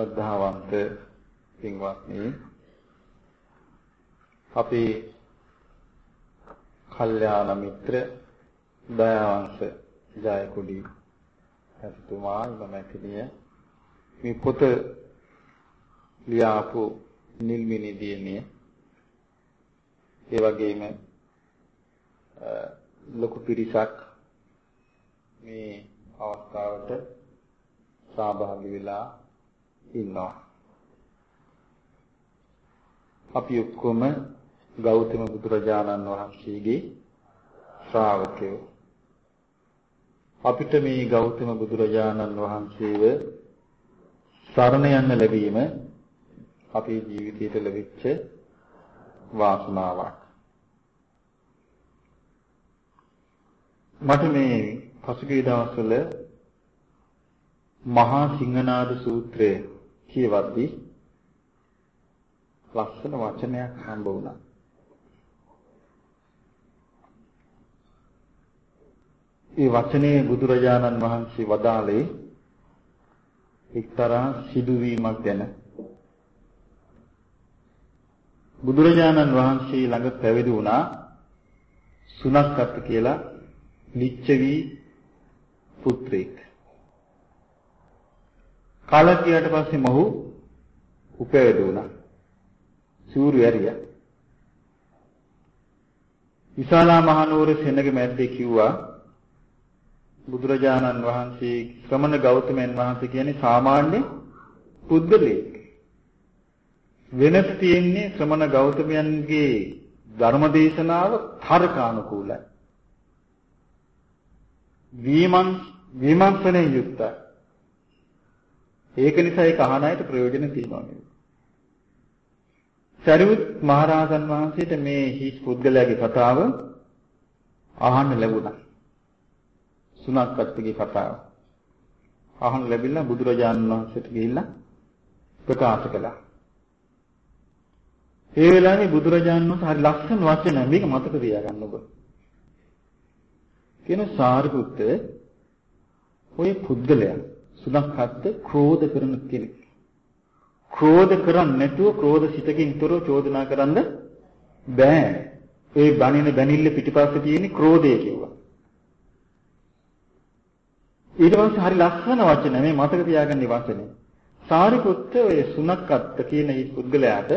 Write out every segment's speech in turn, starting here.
ශ්‍රද්ධාවන්ත පින්වත්නි අපේ කල්යාණ මිත්‍ර දයාවංශ ජයකුඩි ඇතුමා ඉමමැතිනිය මේ පොත ලියාපු නිල්මිනි දියණිය. ඒ වගේම ලොකු පිරිසක් මේ අවස්ථාවට සහභාගී වෙලා ඉන්නවා. අපි ඔක්කොම ගෞතම බුදුරජාණන් වහන්සේගේ ශ්‍රාවකයෝ. අපිට මේ ගෞතම බුදුරජාණන් වහන්සේව සරණ යන්න ලැබීම අපේ ජීවිතයට ලැබිච්ච වාසනාවක්. මට මේ පසුගිය දවස්වල මහා සිංහනාද සූත්‍රය කියවද්දී ලස්සන වචනයක් හම්බ වුණා. ඒ වචනේ බුදුරජාණන් වහන්සේ වදාළේ එක්තරා සිදුවීමක් ගැන. බුදුරජාණන් වහන්සේ ළඟ පැවිදි වුණා සුනක්කත් කියලා ලිච්ඡවි පුත්‍රයෙක්. කාලකියට පස්සේ මොහු උපැවිදි වුණා. සූර්ය ඇරියා. විශාලා මහනුවර සෙනග මැද්දේ කිව්වා බුදුරජාණන් වහන්සේ ශ්‍රමණ ගෞතමයන් වහන්සේ කියන්නේ සාමාන්‍ය පුද්ගලයෙක්. වෙනස තියෙන්නේ ශ්‍රමණ ගෞතමයන්ගේ ධර්මදේශනාව තර්කානුකූලයි. විමන් විමර්ශනයෙන් යුක්තයි. ඒක නිසා ඒක අහන අයට ප්‍රයෝජන තියෙනවා නේද? සරියුත් මහරහතන් වහන්සේට මේ හිස් පුද්ගලයාගේ කතාව අහන්න ලැබුණා. සුණක්කත්ගේ කතාව. අහන්න ලැබිලා බුදුරජාණන් වහන්සේට ගිහිල්ලා ප්‍රකාශ කළා. ඒ වෙලාවේ බුදුරජාණන් වහන්සේ හරි ලස්සන වචන මේක මතක තියාගන්න ඔබ. කියන සාරිපුත්ත ඔය පුද්ගලයා සුණක්කත් ක්‍රෝධ කරන කෙනෙක්. ක්‍රෝධ කරන්නේ නැතුව ක්‍රෝධ සිතකින් තොරව චෝදනා කරන්න බෑ. ඒ බණින බැනිල්ල පිටිපස්සේ තියෙන ක්‍රෝධය කිව්වා. ඊට පස්සේ හරි ලස්සන වචන මේ මතක තියාගන්න වචනේ. සාරිපුත්ත ඔය සුණක්කත් කියන මේ පුද්ගලයාට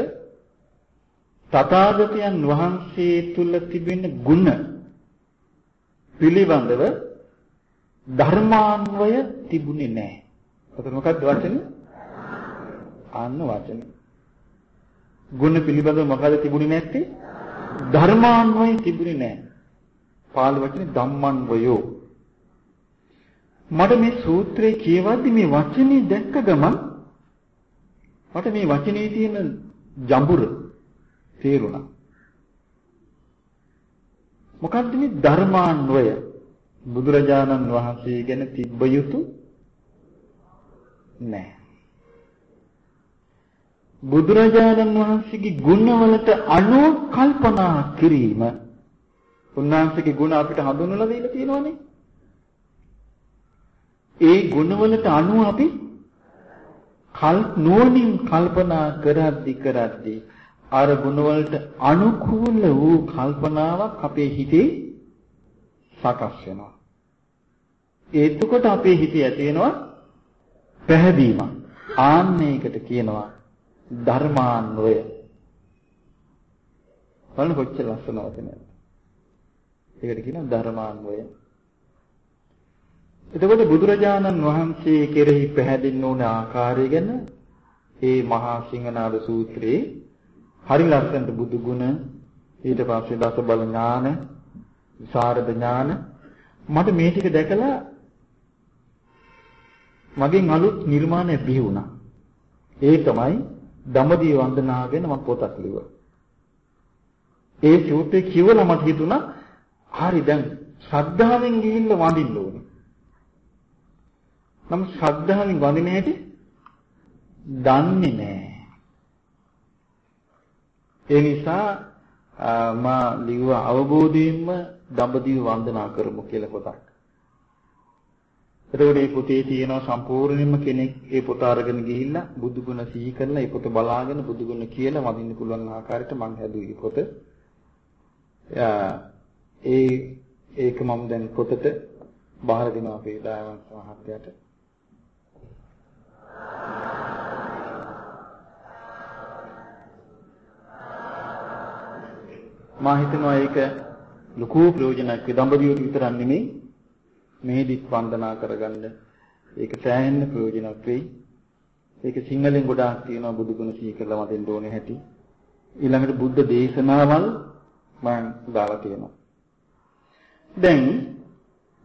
තථාගතයන් වහන්සේ තුල තිබෙන ගුණ පිළිබඳව ධර්මාන්වය තිබුණේ නැහැ. එතකොට මොකක්ද වචනේ? අන්න වචනේ. ගුණ පිළිබඳව මොකද තිබුණේ නැත්තේ? ධර්මාන්වය තිබුණේ නැහැ. පාළි වචනේ ධම්මන්වයෝ. මට මේ සූත්‍රයේ කියවද්දි මේ වචනේ දැක්ක ගමන් මට මේ වචනේ තියෙන ජඹුර තේරුණා. මොකද්ද මේ ධර්මාන්වය? බුදුරජාණන් වහන්සේ ගැන තිබ්බ යුතු නැහැ. බුදුරජාණන් වහන්සේගේ ගුණවලට අනුව කල්පනා කිරීම උන්වහන්සේගේ ගුණ අපිට හඳුන්වලා දීලා තියෙනවනේ. ඒ ගුණවලට අනුව අපි කල් නුවණින් කල්පනා කරද්දි කරද්දි අර ගුණවලට අනුකූල වූ කල්පනාවක් අපේ හිතේ සකස් වෙනවා. එතකොට අපේ හිතේ ඇති වෙනවා පැහැදීමක්. ආන්නයකට කියනවා ධර්මාන්වය. බලන්න කොච්චර ලස්සනවද නේද? ඒකට කියනවා ධර්මාන්වය. එතකොට බුදුරජාණන් වහන්සේ කෙරෙහි පැහැදින්න ඕන ආකාරය ගැන ඒ මහා සිංහනාද සූත්‍රයේ හරි ලස්සනට බුදු ගුණ ඊට පස්සේ දස බල ඥාන විසරද ඥාන මට මේ ටික දැකලා මගෙන් අලුත් නිර්මාණයක් බිහි වුණා. ඒ තමයි දඹදිව වන්දනා ගැන මම පොතක් ලිව්වා. ඒ සූත්‍රය කියවලා මට හිතුණා හරි දැන් ශ්‍රද්ධාවෙන් ගිහිල්ලා වඳින්න ඕනේ. නම් ශ්‍රද්ධාවෙන් වඳින හැටි දන්නේ නැහැ. ඒ නිසා මා ලිව්වා අවබෝධයෙන්ම දඹදිව වන්දනා කරමු කියලා පොතක්. එතකොට මේ පොතේ තියෙනවා සම්පූර්ණයෙන්ම කෙනෙක් ඒ පොත අරගෙන ගිහිල්ලා බුදු ගුණ සිහි කරලා ඒ පොත බලාගෙන බුදු ගුණ කියලා වදින්න පුළුවන් ආකාරයට මම හැදුවේ පොත. ඒ ඒක මම දැන් පොතට බාර දෙනවා අපේ දායවන්ත මහත්තයාට. මා හිතනවා ඒක ලොකු ප්‍රයෝජනක් වේ දඹදිවට විතරක් නෙමෙයි මෙහිදි වන්දනා කරගන්න ඒක සෑහෙන්න ප්‍රයෝජනක් වෙයි. ඒක සිංහලෙන් ගොඩාක් තියෙනවා බුදුගුණ සීකරලා මතෙන් ඕනේ හැටි. ඊළඟට බුද්ධ දේශනාවල් මම දාලා තියෙනවා. දැන්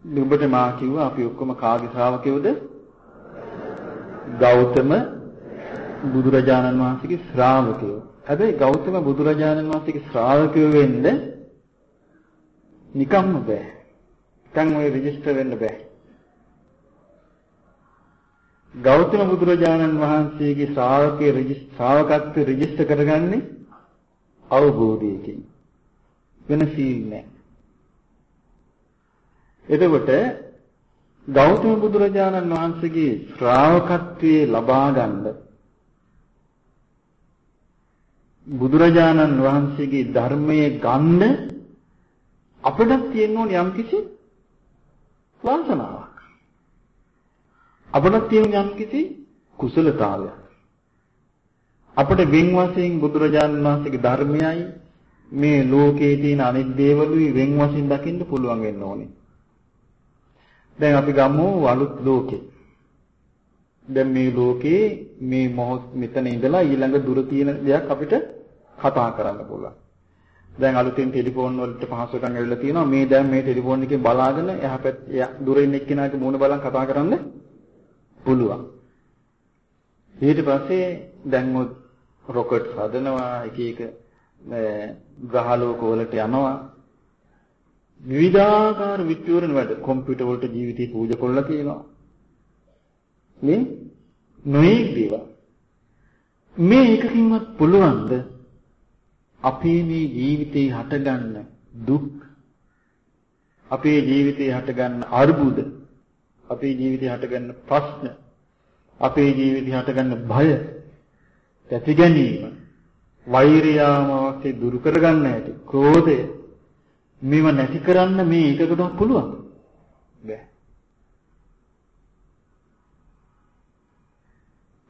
ඔබට මා කිව්වා අපි ඔක්කොම කාගේ ශ්‍රාවකයෝද? ගෞතම බුදුරජාණන් වහන්සේගේ ශ්‍රාවකයෝ. හැබැයි ගෞතම බුදුරජාණන් වහන්සේගේ ශ්‍රාවකයෝ වෙන්න නිකම්ම බෑ. දැන් ඔය රෙජිස්ටර් වෙන්න බෑ. ගෞතම බුදුරජාණන් වහන්සේගේ ශ්‍රාවකයේ ශ්‍රාවකත්වයේ රෙජිස්ටර් කරගන්නේ අවබෝධයකින්. වෙන සීල් නෑ. එතකොට ගෞතම බුදුරජාණන් වහන්සේගේ ශ්‍රාවකත්වයේ ලබා ගන්න බුදුරජාණන් වහන්සේගේ ධර්මයේ ගන්න අපිට තියෙන්න ඕන යම්කිසි වාසනාවක්. අපිට තියෙන යම්කිසි කුසලතාවයක්. අපිට වෙන් වශයෙන් බුදුරජාණන් වහන්සේගේ ධර්මයයි මේ ලෝකයේ තියෙන අනිත් දේවලුයි වෙන් වශයෙන් දකින්න පුළුවන් වෙන්න ඕනේ. දැන් අපි ගමු අලුත් ලෝකේ. දැන් මේ ලෝකේ මේ මොහොත මෙතන ඉඳලා ඊළඟ දුර තියෙන දෙයක් අපිට කතා කරන්න පුළුවන්. දැන් අලුතෙන් ටෙලිෆෝන් වලට පහසුකම් ඇවිල්ලා තියෙනවා. මේ දැන් මේ ටෙලිෆෝන් එකෙන් බලාගෙන එහා පැත්ත දුර ඉන්න එක්කෙනාගේ මූණ බලන් කතා කරන්න පුළුවන්. ඊට පස්සේ දැන් රොකට් හදනවා එක එක ග්‍රහලෝක වලට යනවා විවිධාකාර විද්‍යුවරණ වැඩ කම්පියුටර් වලට ජීවිතේ පූජා කරලා තියෙනවා මේ නොයේ දේවල් මේ එකකින්වත් පුළුවන්ද අපේ මේ ජීවිතේ හටගන්න දුක් අපේ ජීවිතේ හටගන්න අර්බුද අපේ ජීවිතේ හටගන්න ප්‍රශ්න අපේ ජීවිතේ හටගන්න භය ඇති ගැනීම වෛරයාමාවස්සේ දුරු කරගන්න ඇති ක්‍රෝධය මේව නැති කරන්න මේ එකකටවත් පුළුවන් බෑ.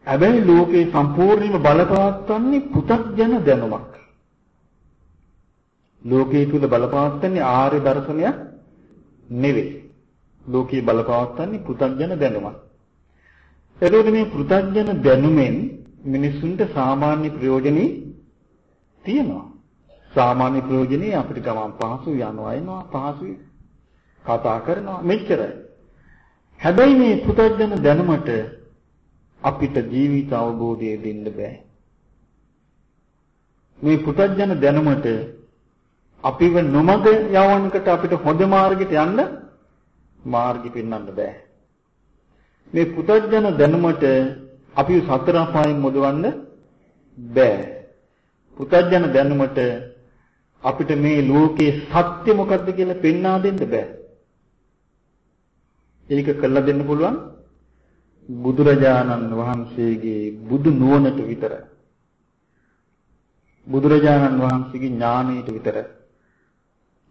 හැබැයි ලෝකේ සම්පූර්ණයෙන්ම බලපවත්වන්නේ පු탁ජන දැනුමක්. ලෝකයේ තුල බලපවත්වන්නේ ආර්ය දර්ශනයක් නෙවෙයි ලෝකයේ බලපවත්වන්නේ පු탁ජන දැනුමක් එතකොට මේ පු탁ජන දැනුමෙන් මිනිසුන්ට සාමාන්‍ය ප්‍රයෝජනෙයි තියෙනවා. සාමාන්‍ය ප්‍රයෝජනෙයි අපිට ගමන් පහසු යනවා එනවා පහසුයි කතා කරනවා මෙච්චරයි. හැබැයි මේ පුතර්ජන දැනුමට අපිට ජීවිත අවබෝධය දෙන්න බෑ. මේ පුතර්ජන දැනුමට අපිව නොමග යවන්නකට අපිට හොඳ මාර්ගයට යන්න මාර්ගي පෙන්වන්න බෑ. මේ පුතර්ජන දැනුමට අපි සතර අපායෙන් මුදවන්න බෑ. පුතඥන දැනුමට අපිට මේ ලෝකේ සත්‍ය මොකද්ද කියලා පෙන්වා දෙන්න බෑ. ඒක කළා දෙන්න පුළුවන් බුදුරජාණන් වහන්සේගේ බුදු නුවණට විතරයි. බුදුරජාණන් වහන්සේගේ ඥාණයට විතරයි.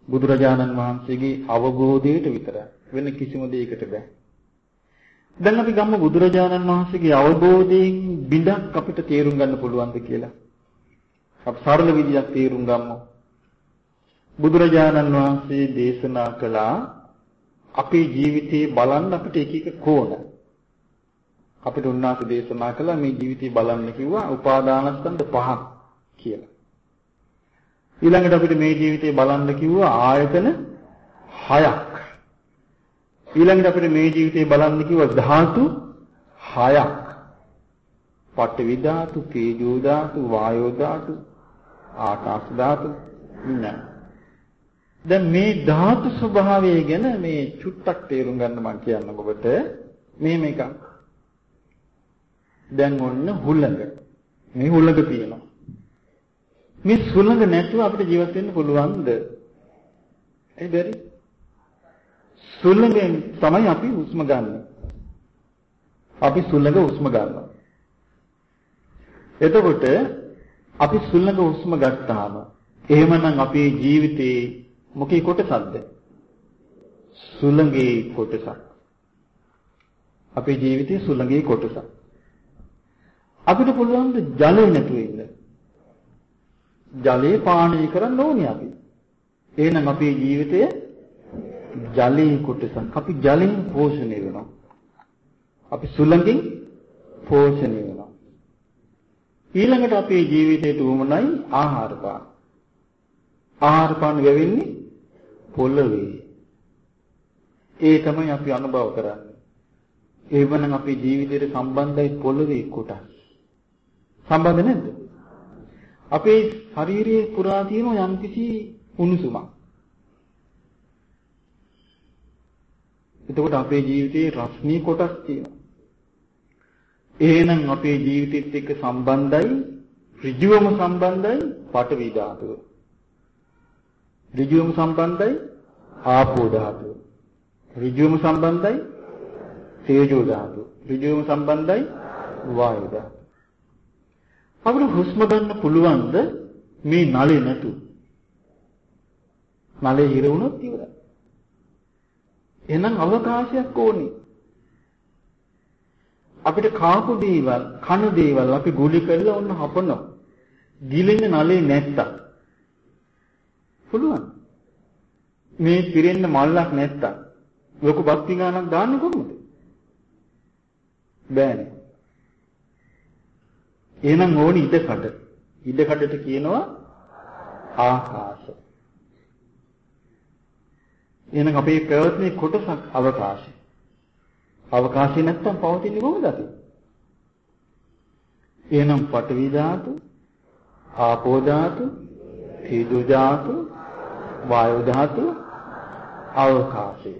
බුදුරජාණන් වහන්සේගේ අවබෝධයට විතරයි. වෙන කිසිම දෙයකට බෑ. දැන් අපි ගම්ම බුදුරජාණන් වහන්සේගේ අවබෝධයෙන් බිඳක් අපිට තේරුම් ගන්න පුළුවන්ද කියලා. අපි සරල විදියක් තේරුම් ගමු. බුදුරජාණන් වහන්සේ දේශනා කළා අපේ ජීවිතේ බලන්න අපිට එක එක කෝණ. අපිට උන්වහන්සේ දේශනා කළා මේ ජීවිතේ බලන්න කිව්වා උපාදානස්කන්ධ පහක් කියලා. ඊළඟට අපිට මේ ජීවිතේ බලන්න කිව්වා ආයතන හයක්. ඊළඟට අපිට මේ ජීවිතේ බලන්න කිව්ව ධාතු හයක්. පඨවි ධාතු, තේජෝ ධාතු, වායෝ ධාතු, ආකාශ ධාතු, විඥාන. දැන් මේ ධාතු ස්වභාවය ගැන මේ චුට්ටක් තේරුම් ගන්න මම කියන්නම් ඔබට. මෙහෙම එකක්. දැන් ඔන්න හුළඟ. මේ හුළඟ තියෙනවා. මේ සුළඟ නැතුව අපිට ජීවත් වෙන්න පුළුවන්ද? ඒ බැරි. සුළඟෙන් තමයි අපි හුස්ම ගන්න. අපි සුළඟ හුස්ම ගන්නවා. එතකොට අපි සුළඟ හුස්ම ගත්තාම එහෙමනම් අපේ ජීවිතේ මොකේ කොටසක්ද? සුළඟේ කොටසක්. අපේ ජීවිතේ සුළඟේ කොටසක්. අපිට පුළුවන් ද ජලය නැතුව ඉන්න. ජලය පානය කරන්න ඕනේ අපි. එහෙනම් අපේ ජීවිතය ජලයේ කොටසක්. අපි ජලයෙන් පෝෂණය වෙනවා. අපි සුළඟින් පෝෂණය වෙනවා. ඊළඟට අපේ ජීවිතයට උවමනයි ආහාර පාන. ආහාර පාන ගෙවෙන්නේ පොළවේ. ඒ තමයි අපි අනුභව කරන්නේ. ඒවනම් අපේ ජීවිතයට සම්බන්ධයි පොළවේ කොටස්. සම්බන්ධ නැද්ද? අපේ ශරීරයේ පුරා තියෙන යම්කිසි උණුසුමක්. එතකොට අපේ ජීවිතයේ රස්නී කොටස් තියෙනවා. එහෙනම් අපේ ජීවිතෙත් එක්ක සම්බන්ධයි ඍජුවම සම්බන්ධයි පඨවි ධාතුව. ඍජුවම සම්බන්ධයි ආපෝ ධාතුව. ඍජුවම සම්බන්ධයි තේජෝ ධාතුව. ඍජුවම සම්බන්ධයි වායු ධාතුව. අපිට හුස්ම ගන්න පුළුවන්ද මේ නලේ නැතු? නලේ හිර වුණොත් ඉවරයි. එහෙනම් අවකාශයක් ඕනේ. අපිට කාපු දේවල්, කන දේවල් අපි ගුලි කරලා ඔන්න හපනවා. ගිලෙන්න නලේ නැත්තම්. පුළුවන්. මේ පිරෙන්න මල්ලක් නැත්තම් ලොකු බත් පිඟානක් දාන්නේ කොහොමද? බෑනේ. එහෙනම් ඕනි ඉඩකඩ. ඉඩකඩට කියනවා ආකාශ. එහෙනම් අපේ පැවැත්මේ කොටසක් අවකාශය. අවකාශය නැත්තම් පවතින්නේ කොහොමද අපි? එහෙනම් පඨවි ධාතු, ආපෝ ධාතු, තේජෝ ධාතු, වායු ධාතු, අවකාශය.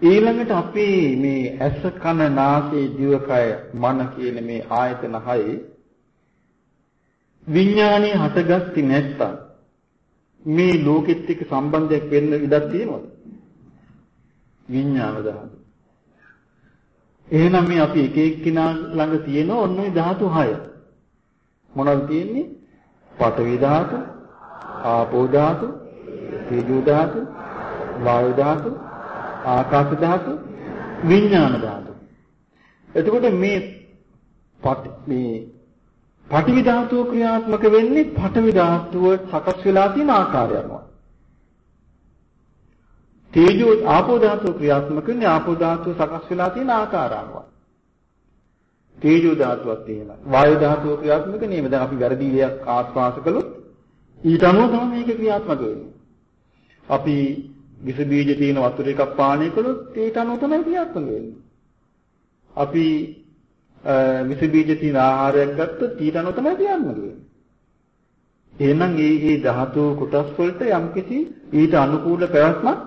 ඊළඟට අපි මේ ඇස කන නාසය දිවකය මන කියන මේ ආයතන හයේ විඥානේ හටගatti නැත්තම් මේ ලෝකෙත් එක්ක සම්බන්ධයක් වෙන්න ඉඩක් තියෙනවද? විඥාන ධාතු. එහෙනම් මේ අපි එක එක්කිනා ළඟ තියෙන ඔන්න ඔය ධාතු 6. මොනවද තියෙන්නේ? පඨවි ධාතු, ආපෝ ධාතු, තේජෝ ධාතු, වායු ධාතු, ආකාශ ධාතු, විඥාන ධාතු. එතකොට මේ මේ පඨවි ධාතුව ක්‍රියාත්මක වෙන්නේ පඨවි ධාතුව සකස් වෙලා තියෙන ආකාරය අනුව. තේජෝ ආපෝ ධාතුව ක්‍රියාත්මක වෙන්නේ ආපෝ ධාතුව සකස් වෙලා තියෙන ආකාර අනුව. තේජෝ ධාතුවත් එහෙමයි. වායු ධාතුව ක්‍රියාත්මක නෙමෙයි. දැන් අපි වැරදි දෙයක් ආස්වාස කළොත් ඊට අනුව තමයි මේක ක්‍රියාත්මක වෙන්නේ. අපි විස බීජ තියෙන වතුර එකක් පානය කළොත් ඊට අනුව තමයි ක්‍රියාත්මක වෙන්නේ. අපි විස බීජ තියෙන ආහාරයක් ගත්තොත් ඊට අනුව තමයි ක්‍රියාත්මක වෙන්නේ. එහෙනම් මේ මේ ධාතු කොටස් වලට යම්කිසි ඊට අනුකූල පැවැත්මක්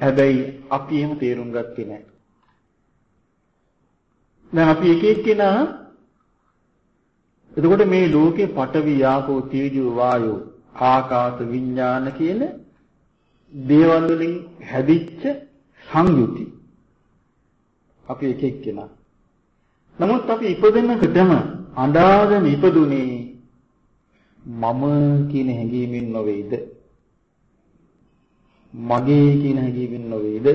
හැබැයි අපි එහෙම තේරුම් ගත්තේ නැහැ. දැන් අපි එක එක්කෙනා එතකොට මේ ලෝකේ පඨවි යාපෝ තේජෝ වායෝ ආකාශ විඥාන කියන දේවල් වලින් හැදිච්ච සංයුති. අපි එක එක්කෙනා. නමුත් අපි ඉපදෙනකොටම අඬාගෙන ඉපදුනේ මම කියන හැඟීමෙන් නොවේද? මගේ කියන හැඟීමෙන් නොවේද?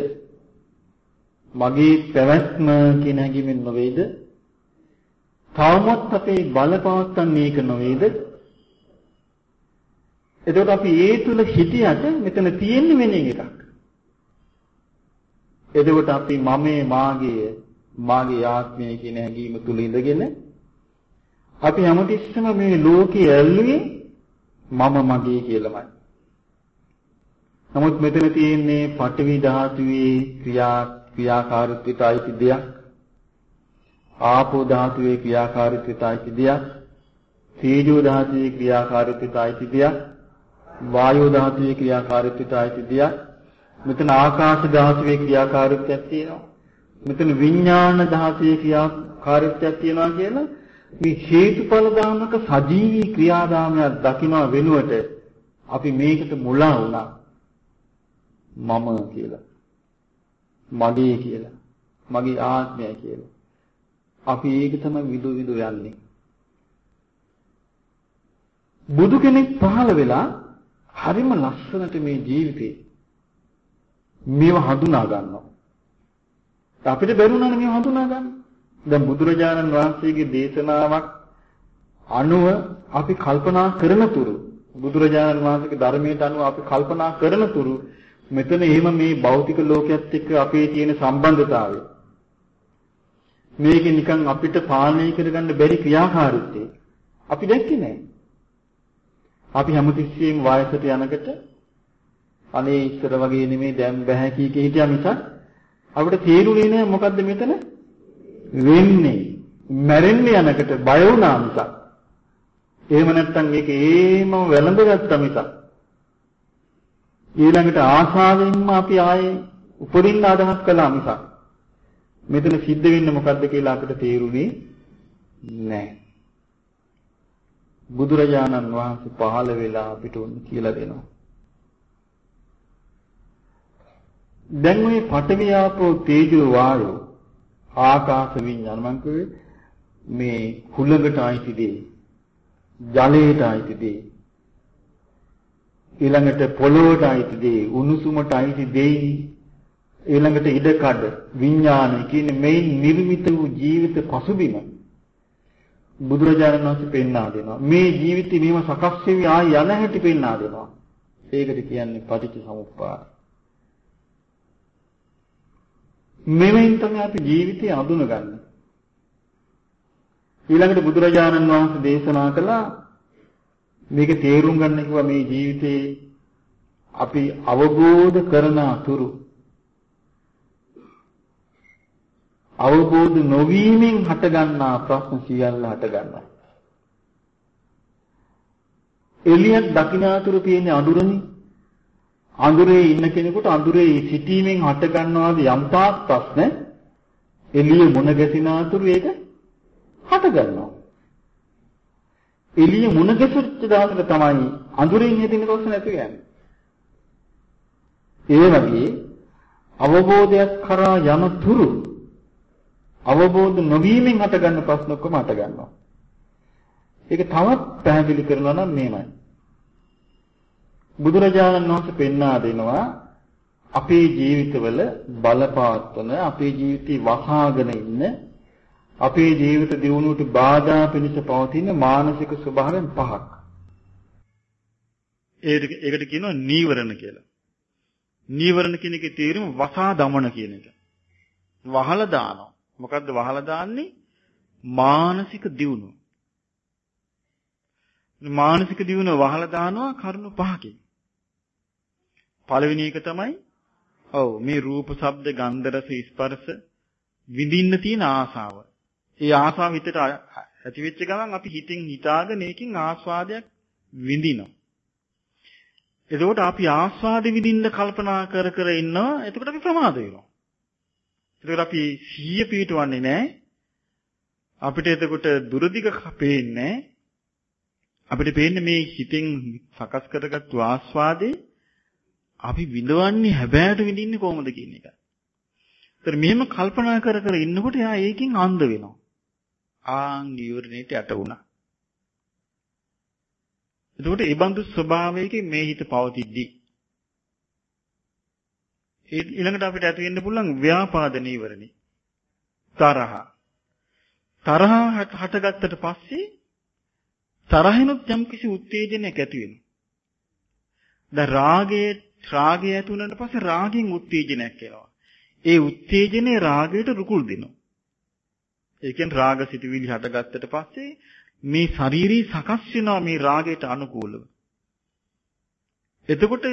මගේ පැවැත්ම කියන හැඟීමෙන් නොවේද? තවමත් අපේ බලපවත්තන්නේ ඒක නොවේද? එතකොට අපි ඒ තුල හිටියට මෙතන තියෙන්නේ වෙන එකක් එතකොට අපි මමේ මාගේ මාගේ ආත්මය කියන හැඟීම තුල ඉඳගෙන අපි හැමතිස්සෙම මේ ලෝකයේ ඇල්ලුවේ මම මගේ කියලාමයි. නමුත් මෙතන තියෙන්නේ පඨවි ධාතුවේ ක්‍රියා ක්‍රියාකාරීත්වයට අයිති දෙයක්. ආපෝ ධාතුවේ ක්‍රියාකාරීත්වයට අයිති දෙයක්. තේජෝ ධාතුවේ ක්‍රියාකාරීත්වයට අයිති දෙයක්. වායෝ ධාතුවේ ක්‍රියාකාරීත්වයට අයිති දෙයක්. මෙතන ආකාශ ධාතුවේ ක්‍රියාකාරීත්වයක් තියෙනවා. මෙතන විඥාන ධාතුවේ ක්‍රියාකාරීත්වයක් තියෙනවා කියලා මේ හේතුඵල ධාමක සජීවී ක්‍රියාදාමයක් දකින්න වෙනුවට අපි මේකට මුලා වුණා මම කියලා. මගේ කියලා. මගේ ආත්මය කියලා. අපි ඒක තමයි විදු විදු යන්නේ. බුදු කෙනෙක් පහළ වෙලා හරිම ලස්සනට මේ ජීවිතේ මේව හඳුනා ගන්නවා. අපිට බැරුණානේ මේව හඳුනා ගන්න. දැන් බුදුරජාණන් වහන්සේගේ දේශනාවක් අනුව අපි කල්පනා කරන තුරු බුදුරජාණන් වහන්සේගේ ධර්මයට අනුව අපි කල්පනා කරන තුරු මෙතන එහෙම මේ භෞතික ලෝකයේත් එක්ක අපේ තියෙන සම්බන්ධතාවය මේක නිකන් අපිට පාලනය කරගන්න බැරි ක්‍රියාකාරීත්වය අපි දැක්කේ නැහැ. අපි හැමතිස්සෙම වයසට යනකොට අනේ ඉස්සර වගේ නෙමෙයි දැන් බෑ කී කී හිටියා මිසක් අපිට තේරුනේ නෑ මොකද්ද මෙතන වෙන්නේ. මැරෙන්න යනකොට බය වුණා මිසක්. එහෙම නැත්නම් ඒක ඒම වැළඳගත්තා මිසක්. ඊළඟට ආශාවෙන්ම අපි ආයේ උපදින්න අදහස් කළා මිසක්. මෙතන සිද්ධ වෙන්නේ මොකද්ද කියලා අපිට තේරුනේ නැහැ. බුදුරජාණන් වහන්සේ පහළ වෙලා අපිට උන් කියලා දෙනවා. දැන් මේ පඨවි ආපෝ තේජෝ වායෝ ආකාශ විඤ්ඤාණ මං කිව්වේ මේ හුලඟට අයිති දේ ජලයට අයිති දේ ඊළඟට පොළොවට අයිති දේ උණුසුමට අයිති දේ ඊළඟට ඉඩකඩ විඥානය කියන්නේ මේ නිර්මිත වූ ජීවිත පසුබිම බුදුරජාණන් වහන්සේ පෙන්වා දෙනවා. මේ ජීවිතේ මෙහෙම සකස් වෙවි ආය යන හැටි පෙන්වා දෙනවා. ඒකට කියන්නේ පටිච්ච සමුප්පාද මෙවෙන් තමයි අපි ජීවිතය අඳුනගන්නේ ඊළඟට බුදුරජාණන් වහන්සේ දේශනා කළා මේක තේරුම් ගන්න කිව්වා මේ ජීවිතේ අපි අවබෝධ කරන අතුරු. අවබෝධ නොවීමෙන් හටගන්නා ප්‍රශ්න සියල්ල හටගන්නවා. එළියක් දකිනාතුරු තියෙන අඳුරනේ. අඳුරේ ඉන්න කෙනෙකුට අඳුරේ සිටීමෙන් හටගන්නවාද යම්තාක් ප්‍රශ්න එළිය මුණ ගැසිනාතුරු ඒක හටගන්නවා. එළිය මුණ ගැසුච්ච දාතක තමයි අඳුරෙන් හිතෙන ප්‍රශ්න නැති යන්නේ. ඒ වගේ අවබෝධයක් කරා යන තුරු අවබෝධ නොවීමෙන් හටගන්න ප්‍රශ්න ඔක්කොම හටගන්නවා. ඒක තවත් පැහැදිලි කරනවා නම් මෙහෙමයි. බුදුරජාණන් වහන්සේ පෙන්වා දෙනවා අපේ ජීවිතවල බලපාත්වන අපේ ජීවිතේ වහාගෙන ඉන්න අපේ ජීවිත දියුණුවට බාධා පිණිස පවතින මානසික ස්වභාවයන් පහක්. ඒකට කියනවා නීවරණ කියලා. නීවරණ කියන එකේ තේරුම වසා දමන කියන එක. වහලා දානවා. මොකද්ද වහලා දාන්නේ? මානසික දියුණුව. මානසික දියුණුව වහලා දානවා කරුණු පහකින්. පළවෙනි එක තමයි ඔව් මේ රූප, ශබ්ද, ගන්ධ, රස, ස්පර්ශ විඳින්න තියෙන ආසාව. ඒ ආසාව හිතට ඇති වෙච්ච ගමන් අපි හිතින් හිතාගෙන ඒකෙන් ආස්වාදයක් විඳිනවා. එතකොට අපි ආස්වාද විඳින්න කල්පනා කර කර ඉන්නවා. එතකොට අපි ප්‍රමාද වෙනවා. එතකොට අපි සිහිය පිටවන්නේ නැහැ. අපිට එතකොට දුරදිග පේන්නේ අපිට පේන්නේ මේ හිතෙන් සකස් කරගත්තු ආස්වාදේ අපි විඳවන්නේ හැබෑට විඳින්නේ කොහොමද කියන එක. ඒතර මෙහෙම කල්පනා කර කර ඉන්නකොට එයා ඒකෙන් අන්ධ වෙනවා. ආන් නිවරණයට යට වුණා. එතකොට ඒ බඳු ස්වභාවයකින් මේ හිත පවතිද්දී ඊළඟට අපිට ඇති වෙන්න පුළුවන් ව්‍යාපාද නීවරණේ. තරහ. තරහ හටගත්තට පස්සේ තරහිනුත් යම්කිසි උත්තේජනයක් ඇති වෙනවා. දැන් රාගයේ රාගය ඇති වුණාට පස්සේ රාගෙන් උත්තේජනයක් එනවා. ඒ උත්තේජනේ රාගයට රුකුල් දෙනවා. ඒ කියන්නේ රාග සිතුවිලි හටගත්තට පස්සේ මේ ශාරීරී සකස් වෙනවා මේ රාගයට අනුකූලව. එතකොට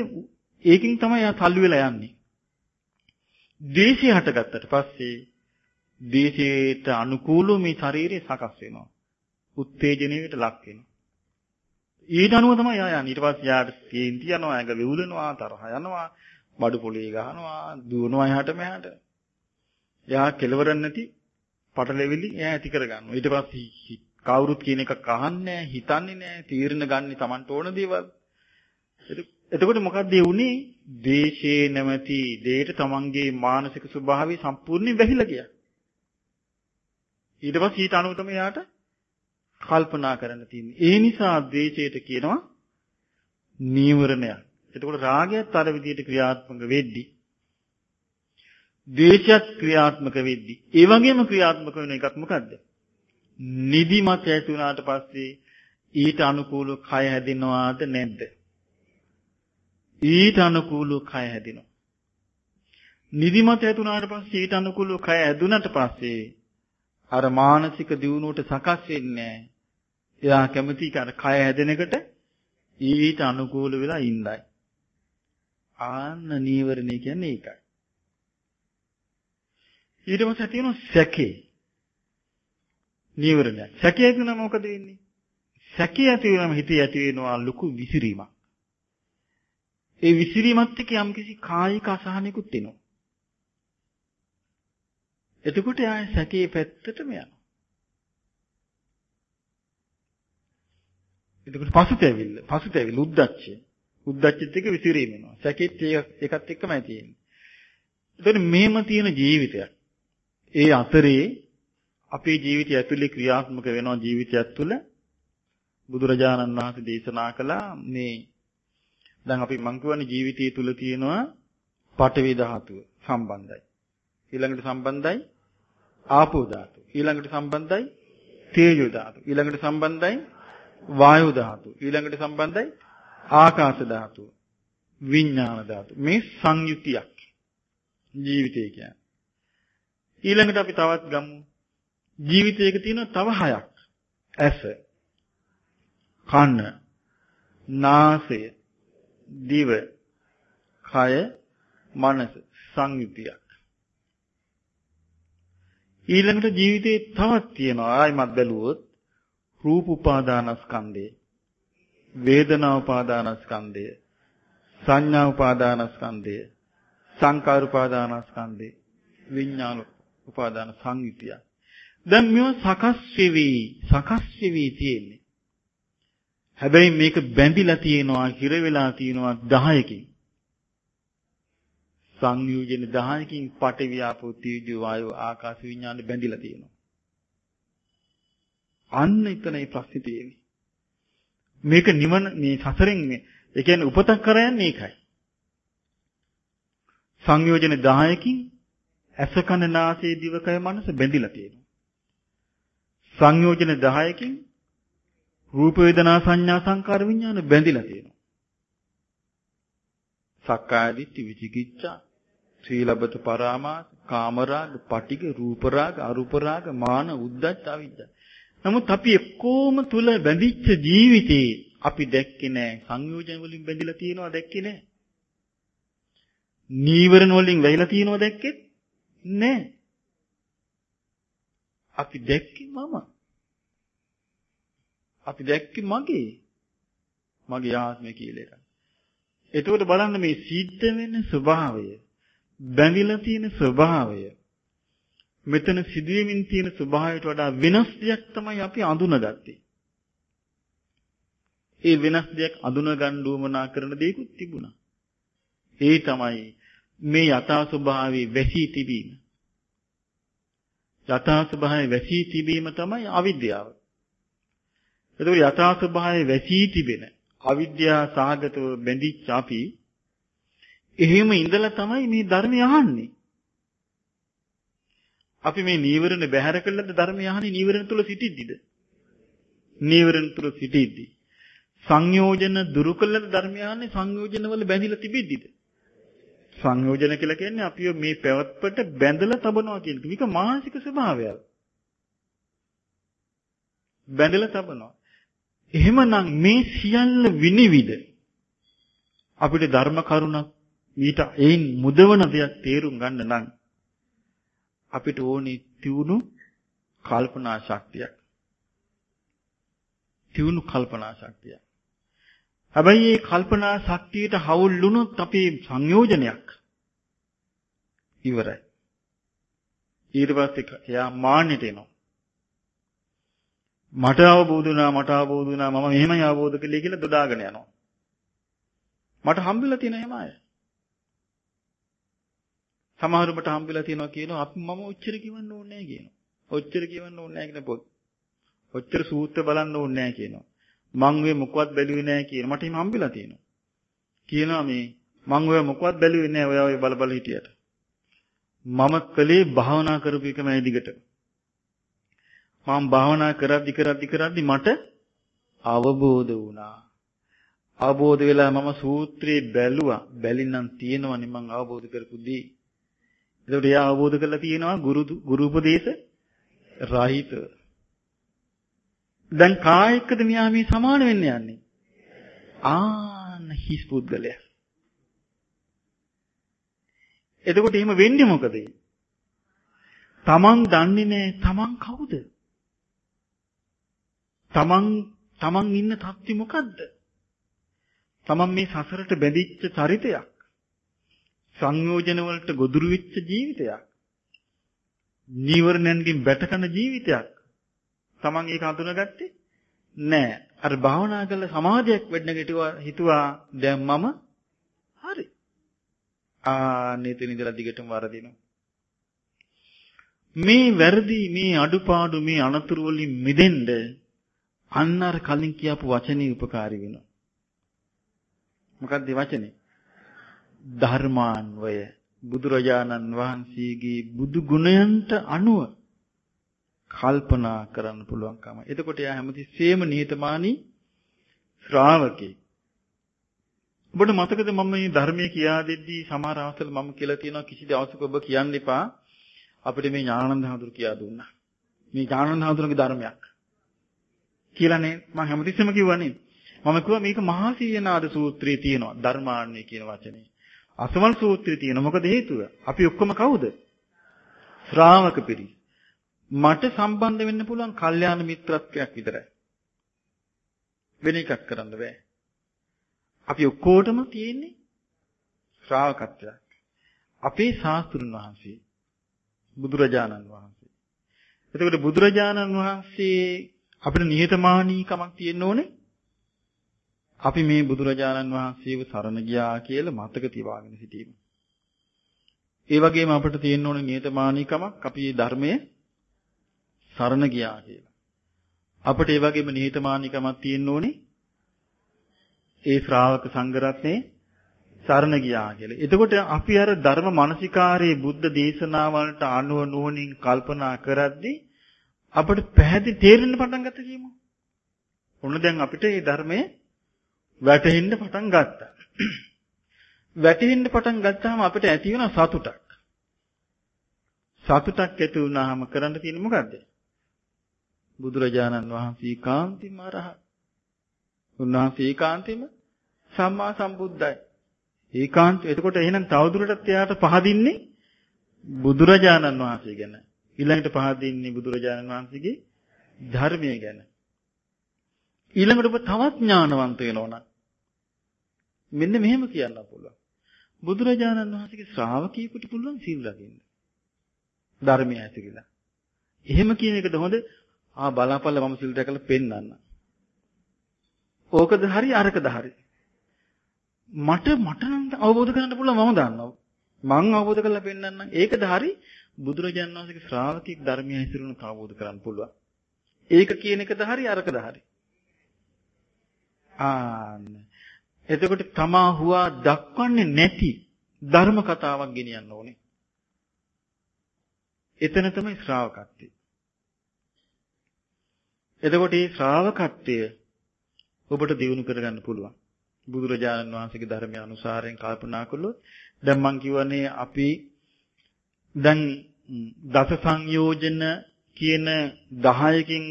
ඒකින් තමයි යා තල්ලු වෙලා යන්නේ. ද්වේෂය හටගත්තට පස්සේ ද්වේෂයට අනුකූලව මේ ශරීරය සකස් වෙනවා. උත්තේජනයට ලක් වෙනවා. ඊට අනුව තමයි යා යන්නේ. ඊට පස්සේ යාට කේන්ති යනවා, ඇඟ වෙවුලනවා, තරහ යනවා, බඩු පොළේ ගහනවා, දුවනවා එහාට මෙහාට. යා කෙලවර නැති පටලෙවිලි එයා ඇති කරගන්නවා. ඊට පස්සේ කවුරුත් කියන එකක් අහන්නේ නැහැ, හිතන්නේ නැහැ, තීරණ ගන්න Tamanට ඕන දේවල්. එතකොට මොකක්ද ඒ උනේ? දේශේ නැමැති දෙයට තමන්ගේ මානසික ස්වභාවය සම්පූර්ණයෙන් වැහිලා ගියා. ඊට පස්සේ ඊට අනුව තමයි යාට කල්පනා කරන්න තියෙන්නේ. ඒ නිසා ද්වේෂයට කියනවා නීවරණයක්. එතකොට රාගයත් අර විදිහට ක්‍රියාත්මක වෙද්දී ද්වේෂයත් ක්‍රියාත්මක වෙද්දී ඒ වගේම ක්‍රියාත්මක වෙන එකක් මොකද්ද? නිදිමත ඇති වුණාට පස්සේ ඊට අනුකූලව කය හැදෙනවාද නැද්ද? ඊට අනුකූලව කය හැදෙනවා. නිදිමත ඇති වුණාට පස්සේ ඊට අනුකූලව කය හැදුනට පස්සේ අර මානසික දියුණුවට සකස් වෙන්නේ එයා කැමති අර කය හැදෙන එකට ඊට අනුකූල වෙලා ඉන්නයි. ආන්න නීවරණය කියන්නේ ඒකයි. ඊට පස්සේ තියෙනවා සැකේ. නීවරණයක්. සැකේ ඇතිවෙනම මොකද වෙන්නේ? සැකේ ඇති වෙනම හිතේ ඇති වෙනවා ලොකු විසිරීමක්. ඒ විසිරීමත් එක්ක යම්කිසි කායික අසහනයකුත් එනවා. එතකොට ආය සැකේ පැත්තටම යනවා. එතකොට පසුතැවිල්ල, පසුතැවිල්ල උද්දච්චය. උද්දච්චෙත් එක්ක විසිරීම වෙනවා. සැකෙත් ඒකත් එක්කමයි තියෙන්නේ. එතකොට මේම තියෙන ජීවිතයක්. ඒ අතරේ අපේ ජීවිතය ඇතුලේ ක්‍රියාත්මක වෙනවා ජීවිතයක් තුළ බුදුරජාණන් වහන්සේ දේශනා කළා මේ දැන් අපි මං කියවනේ ජීවිතය තුළ තියෙනවා පඨවි ධාතුව සම්බන්ධයි. ඊළඟට සම්බන්ධයි ආපෝ ධාතුව. ඊළඟට සම්බන්ධයි තේජෝ ධාතුව. ඊළඟට සම්බන්ධයි වායු ධාතුව. ඊළඟට සම්බන්ධයි ආකාශ ධාතුව. විඥාන ධාතුව. මේ සංයුතියක් ජීවිතය කියන්නේ. ඊළඟට අපි තවත් ගමු. ජීවිතයක තියෙන තව හයක්. ඇස, කන, නාසය, දිව, කය, මනස සංයුතියක්. ඊළඟට ජීවිතේ තවත් තියෙනවා. ආයිමත් බැලුවොත් රූප උපාදානස්කන්ධය වේදනා උපාදානස්කන්ධය සංඥා උපාදානස්කන්ධය සංකාර උපාදානස්කන්ධය විඥාන උපාදාන සංයුතිය දැන් මේව සකස් වෙවි සකස් වෙවි තියෙන්නේ. හැබැයි මේක බැඳිලා තියෙනවා හිර වෙලා තියෙනවා 10කින් සංයෝජන 10කින් පඨවි ආපෝ තේජෝ වායෝ ආකාශ විඥාන බැඳිලා තියෙනවා. අන්න එතනයි ප්‍රශ්නේ තියෙන්නේ. මේක නිවන මේ සසරෙන් මේ ඒ කියන්නේ උපතක් කරයන්නේ ඒකයි. සංයෝජන 10කින් ඇස කන නාසය දිවකය මනස බැඳිලා තියෙනවා. සංයෝජන 10කින් රූප වේදනා සංඥා සංකාර විඥාන බැඳිලා තියෙනවා. සක්කාය දිට්ඨි විචිකිච්ඡා සීලබත පරාමාස කාමරාග පටිග රූපරාග අරූපරාග මාන උද්දච්ච අවිද්‍යාව නමුත් අපි එක්කෝම තුල බැඳිච්ච ජීවිතේ අපි දැක්කේ නෑ. සංයෝජන වලින් බැඳිලා තියෙනවා දැක්කේ නෑ. නීවරණ වලින් වැහිලා තියෙනවා දැක්කෙත් නෑ. අපි දැක්කේ මම අපි දැක්කේ මගේ මගේ ආත්මය කියලා එකක් එතකොට බලන්න මේ සිද්ධ වෙන ස්වභාවය බැඳිලා තියෙන ස්වභාවය මෙතන සිදුවෙමින් තියෙන ස්වභාවයට වඩා වෙනස් දෙයක් තමයි අපි අඳුනගත්තේ. ඒ වෙනස් දෙයක් අඳුන ගන්න උවමනා කරන දේකුත් තිබුණා. ඒ තමයි මේ යථා ස්වභාවයේ වැසී තිබීම. යථා ස්වභාවයේ වැසී තිබීම තමයි අවිද්‍යාව. එතකොට යථා ස්වභාවයේ වැසී තිබෙන අවිද්‍යාව සාගතව බැඳිච්ච අපි එහෙම ඉඳලා තමයි මේ ධර්මය අහන්නේ. අපි මේ නීවරණ බැහැර කළාද ධර්මය අහන්නේ නීවරණ තුල සිටිද්දිද? නීවරණ තුල සිටිද්දි. සංයෝජන දුරු කළාද ධර්මය අහන්නේ සංයෝජන වල බැඳිලා තිබෙද්දිද? සංයෝජන කියලා කියන්නේ අපි මේ පැවැත්මට බැඳලා තබනවා කියන එක. මේක මානසික ස්වභාවයක්. බැඳලා තබනවා. එහෙමනම් මේ සියල්ල විනිවිද අපිට ධර්ම කරුණක් ඊට ඒන් මුදවන දෙයක් තේරුම් ගන්න නම් අපිට ඕනේ තියුණු කල්පනා ශක්තියක්. තියුණු කල්පනා ශක්තියක්. හැබැයි මේ කල්පනා ශක්තියට හවුල් වුණොත් අපේ සංයෝජනයක් ඉවරයි. ඊට පස්සේ එයා මාන්නයට එනවා. මට අවබෝධ වුණා මට අවබෝධ වුණා මම මෙහෙමයි අවබෝධ කළේ කියලා දොඩාගෙන යනවා. මට හම්බෙලා තියෙන එහෙම අය. සමහරුමට හම්බෙලා තියෙනවා කියනවා අපි මම ඔච්චර කියවන්න ඕනේ නැහැ කියනවා. ඔච්චර කියවන්න ඕනේ නැහැ කියන පොත්. ඔච්චර සූත්‍ර බලන්න ඕනේ නැහැ කියනවා. මං ඔය මොකවත් බැලුවේ නැහැ කියන මට එහෙම හම්බෙලා තියෙනවා. කියනවා මේ මං ඔය මොකවත් බැලුවේ නැහැ ඔය ඔය බල බල හිටියට. මම කලේ භාවනා කරපු එකමයි දිගට. මම භාවනා කරද්දි කරද්දි කරද්දි මට අවබෝධ වුණා. අවබෝධ වෙලා මම සූත්‍රේ බැලුවා. බැලින්නම් තියෙනවනේ මං අවබෝධ කරපු දේ. ඒකට එයා අවබෝධ කරලා තියෙනවා ගුරු ගුරු උපදේශ රහිත. දැන් කායකද මෙයා මේ සමාන වෙන්න යන්නේ? ආන හිස් පුද්ගලයා. එතකොට එහෙම වෙන්නේ මොකද? තමන් දන්නේ නැහැ තමන් කවුද? තමන් තමන් ඉන්න තත්ති මොකද්ද? තමන් මේ සසරට බැඳිච්ච චරිතයක්. සංයෝජන වලට ගොදුරු වෙච්ච ජීවිතයක්. නීවරණයන්ගෙන් බැටකන ජීවිතයක්. තමන් ඒක හඳුනාගත්තේ නෑ. අර භාවනා කළ සමාධියක් වෙන්න හිතුවා දැන් මම හරි. ආනෙතන ඉඳලා දිගටම වරදිනවා. මේ වැරදි මේ අඩුපාඩු මේ අනතුරු වලින් මිදෙන්න අන්න අර කලින් කියපු වචනේ උපකාරී වෙනවා. මොකක්ද වචනේ? ධර්මාන්වය බුදුරජාණන් වහන්සේගේ බුදු ගුණයන්ට අනුව කල්පනා කරන්න පුළුවන්කම. එතකොට එයා හැමතිස්සෙම නිහතමානී ශ්‍රාවකෙක්. ඔබට මතකද මම මේ ධර්මයේ කියා දෙද්දී සමහර අවස්ථල මම කියලා තියෙනවා කිසි දවසක ඔබ කියන්න එපා අපිට මේ ඥානানন্দ හඳුර කියා දුන්නා. මේ ඥානানন্দ හඳුරගේ ධර්මයක්. කියලානේ මම හැමතිස්සෙම කිව්වනේ. මම කිව්වා මේක මහා සීයනාද සූත්‍රයේ තියෙනවා ධර්මාන්නේ කියන වචනේ. අසවල් සූත්‍රයේ තියෙනවා. මොකද හේතුව? අපි ඔක්කොම කවුද? ශ්‍රාවක පිරිස. මට සම්බන්ධ වෙන්න පුළුවන් කල්යාණ මිත්‍රත්වයක් විතරයි. වෙන එකක් කරන්න බෑ. අපි ඔක්කොටම තියෙන්නේ ශ්‍රාවකත්වයක්. අපේ ශාස්ත්‍රුන් වහන්සේ බුදුරජාණන් වහන්සේ. එතකොට බුදුරජාණන් වහන්සේ අපිට නිහතමානීකමක් තියෙන්න ඕනේ. අපි මේ බුදුරජාණන් වහන්සේව සරණ ගියා කියලා මතක තියාගෙන සිටීම. ඒ වගේම අපිට තියෙන්න ඕනේ නිහතමානීකමක් අපි ධර්මයේ සරණ ගියා කියලා. අපිට ඒ වගේම නිහතමානීකමක් තියෙන්න ඕනේ ඒ ශ්‍රාවක සංඝරත්නේ සරණ ගියා කියලා. එතකොට අපි අර ධර්ම මානසිකාරයේ බුද්ධ දේශනාවලට අනුව නුවණින් කල්පනා කරද්දී අපිට පැහැදිලි තේරෙන්න පටන් ගත්ත කියමු. ඔන්න දැන් අපිට මේ ධර්මයේ වැටෙන්න පටන් ගත්තා. වැටෙන්න පටන් ගත්තාම අපිට ඇති වෙන සතුටක්. සතුටක් ඇති වුණාම කරන්න තියෙන්නේ මොකද්ද? බුදුරජාණන් වහන්සේ කාන්තිම අරහත්. උන්වහන්සේ ඒකාන්තෙම සම්මා සම්බුද්ධයි. ඒකාන්ත එතකොට එහෙනම් තවදුරටත් එයාට පහදින්නේ බුදුරජාණන් වහන්සේ ගැන. ඊළඟට පහදින්නේ බුදුරජාණන් වහන්සේගේ ධර්මය ගැන. ඊළඟට ඔබ තවත් ඥානවන්ත වෙනවනම් මෙන්න මෙහෙම කියන්න පුළුවන්. බුදුරජාණන් වහන්සේගේ ශ්‍රාවකයෙකුට පුළුවන් සීල් රකින්න. ධර්මය ඇතිරිලා. එහෙම කියන එකද හොඳ? ආ බලාපල්ල මම සීල් රැකලා පෙන්නන්න. ඕකද හරි අරකද හරි? මට මට නම් අවබෝධ කරගන්න පුළුවන් මම දන්නවා. මං අවබෝධ කරලා පෙන්නන්නම්. ඒකද හරි? බුදුරජාණන් වහන්සේගේ ශ්‍රාවකෙක් ධර්මය හැසිරුණු අවබෝධ කරගන්න පුළුවන්. ඒක කියන එකද හරි අරකද හරි? ආන්න. එතකොට තමා හුවා දක්වන්නේ නැති ධර්ම කතාවක් ගෙනියන්න ඕනේ. එතන තමයි ශ්‍රාවකත්වය. එතකොට මේ ශ්‍රාවකත්වය ඔබට දිනු කරගන්න පුළුවන්. බුදුරජාණන් වහන්සේගේ ධර්මය අනුසාරයෙන් කල්පනා කළොත් දැන් මම කියවනේ අපි දැන් දස සංයෝජන කියන 10කින්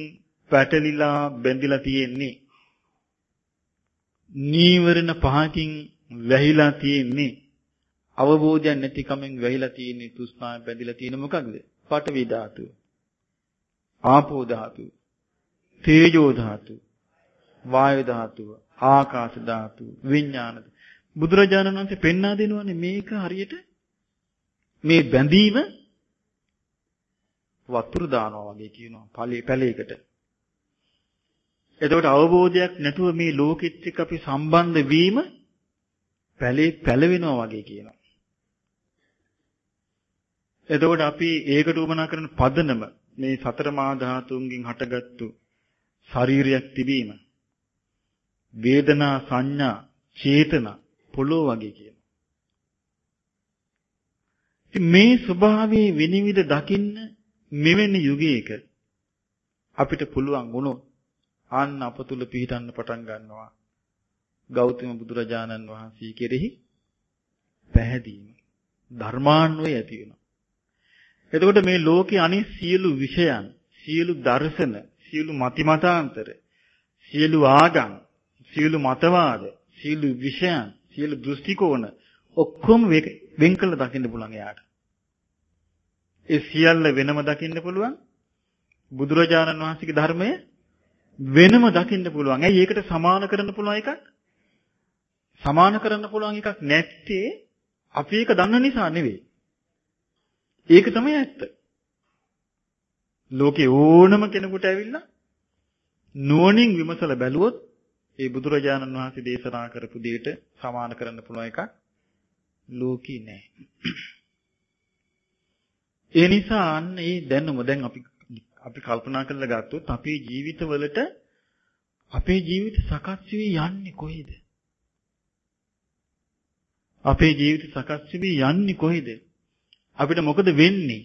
පැටලිලා බැඳිලා තියෙන්නේ නීවරණ පහකින් වැහිලා තියෙන්නේ අවබෝධයක් නැති කමෙන් වැහිලා තියෙන්නේ තෘෂ්ණාවෙන් බැඳිලා තියෙන මොකක්ද? පඨවි ධාතුව. ආපෝ ධාතුව. තේජෝ ධාතුව. වායු ධාතුව. ආකාශ ධාතුව. විඥාන බුදුරජාණන් වහන්සේ පෙන්වා දෙනවානේ මේක හරියට මේ බැඳීම වතුර දානවා වගේ කියනවා පැලයකට. එතකොට අවබෝධයක් නැතුව මේ ලෝකෙත් එක්ක අපි සම්බන්ධ වීම පැලේ පැලවෙනවා වගේ කියනවා. එතකොට අපි ඒකට උමනා කරන පදනම මේ සතර මා ධාතුන්ගෙන් හටගත්තු ශරීරයක් තිබීම වේදනා සංඥා චේතනා පොළොව වගේ කියන. මේ ස්වභාවයේ විනිවිද දකින්න මෙවැනි යුගයක අපිට පුළුවන් වුණොත් අන්න අප තුල පිහිටන්න පටන් ගන්නවා ගෞතම බුදුරජාණන් වහන්සේ කෙරෙහි පැහැදීම ධර්මාන්වය ඇති වෙනවා. එතකොට මේ ලෝකේ අනිත් සියලු විෂයන්, සියලු දර්ශන, සියලු මතිමතාන්තර, සියලු ආගම්, සියලු මතවාද, සියලු විෂයන්, සියලු දෘෂ්ටි කෝණ ඔක්කොම වෙන් කළ දකින්න පුළුවන් එයාට. ඒ සියල්ල වෙනම දකින්න පුළුවන්. බුදුරජාණන් වහන්සේගේ ධර්මය වෙනම දකින්න පුළුවන්. ඇයි ඒකට සමාන කරන්න පුළුවන් එකක්? සමාන කරන්න පුළුවන් එකක් නැත්තේ අපි ඒක දන්න නිසා නෙවෙයි. ඒක තමයි ඇත්ත. ලෝකේ ඕනම කෙනෙකුට ඇවිල්ලා නුවණින් විමසලා බැලුවොත් ඒ බුදුරජාණන් වහන්සේ දේශනා කරපු දෙයට සමාන කරන්න පුළුවන් එකක් ලෝකේ නැහැ. ඒ නිසා අන්න ඒ දැනුම දැන් අපි අපි කල්පනා කරලා ගත්තොත් අපේ ජීවිතවලට අපේ ජීවිත සකස් වී යන්නේ කොහෙද? අපේ ජීවිත සකස් වී යන්නේ කොහෙද? අපිට මොකද වෙන්නේ?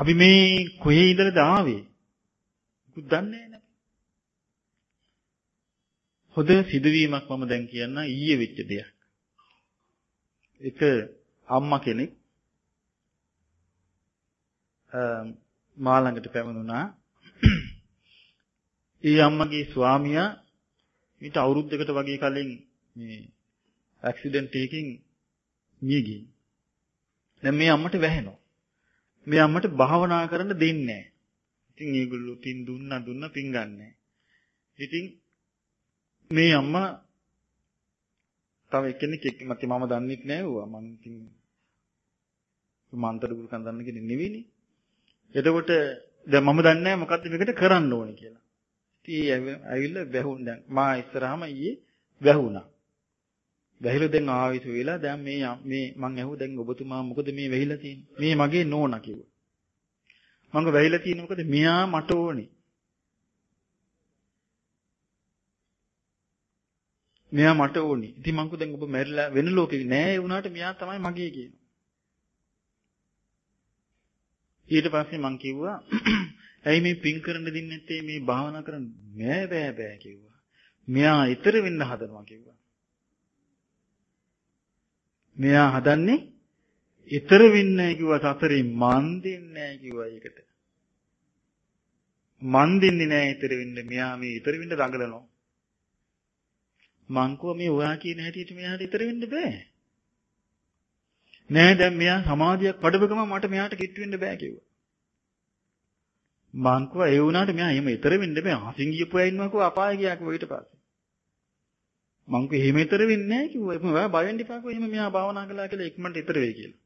අපි මේ කොහේ ඉඳලාද ආවේ? මොකුත් දන්නේ නැහැ. හොඳ සිදුවීමක් මම දැන් කියන්න ඊයේ වෙච්ච දෙයක්. එක අම්මා කෙනෙක් මා ළඟට පැමිණුණා. ඒ අම්මගේ ස්වාමියා ඊට අවුරුද්දකට වගේ කලින් මේ ඇක්සිඩන්ට් එකකින් මිය ගිහින්. දැන් මේ අම්මට වැහෙනවා. මේ අම්මට භාවනා කරන්න දෙන්නේ නැහැ. ඉතින් ඒගොල්ලෝ පින් දුන්නා දුන්නා පින් ගන්නෑ. ඉතින් මේ අම්මා තව එක්කෙනෙක් එක්ක මත මම දන්නෙත් නෑ ඌවා මං ඉතින් මන්තර ගුරුකන් දන්න කෙනෙක් නෙවෙයිනේ. එතකොට දැන් මම දන්නේ නෑ මොකද්ද මේකට කරන්න ඕනේ කියලා. ඉතින් ඇවිල්ලා වැහුණ දැන් මා ඉස්සරහම ඊයේ වැහුණා. වැහිලා දැන් ආවිස වෙලා දැන් මේ මේ මං ඇහුව දැන් ඔබතුමා මොකද මේ වැහිලා තියෙන්නේ? මේ මගේ නෝනා කිව්වා. මං වැහිලා තියෙන්නේ මොකද? මෙයා මට ඕනේ. මෙයා මට ඕනේ. ඉතින් මං දැන් ඔබ මැරිලා වෙන ලෝකෙක නෑ ඒ වුණාට මෙයා තමයි මගේ කියනවා. ඊට පස්සේ මං කිව්වා ඇයි මේ පින් කරන්න දෙන්නේ නැත්තේ මේ භාවනා කරන්න නෑ බෑ බෑ කිව්වා. මෙයා ඊතර වෙන්න හදනවා කිව්වා. මෙයා හදන්නේ ඊතර වෙන්නේ නැහැ කිව්වා සතරේ මන් දෙන්නේ නැහැ කිව්වා ඒකට. මන් දෙන්නේ නැහැ ඊතර වෙන්න. මෙයා මේ ඊතර වෙන්න දඟලනවා. මං කෝ මේ ඔයා කියන හැටියට මෙයාට ඊතර වෙන්න බෑ. නෑ දැන් මෙයා සමාධියක් වඩපු ගමන් මට මෙයාට කිට්ටු වෙන්න බෑ කිව්වා. මං කෝ ඒ වුණාට මෙයා එහෙම ඊතර වෙන්න බෑ. අසින් ගියපු අය ඉන්නවා කෝ අපාය ගියා කිව්වා ඊට පස්සේ. මං කෝ එහෙම ඊතර වෙන්නේ නෑ කිව්වා. එහෙම ඔයා බය වෙන්න එපා කෝ එහෙම මෙයා භාවනා කළා කියලා ඉක්මනට ඊතර වෙයි කියලා.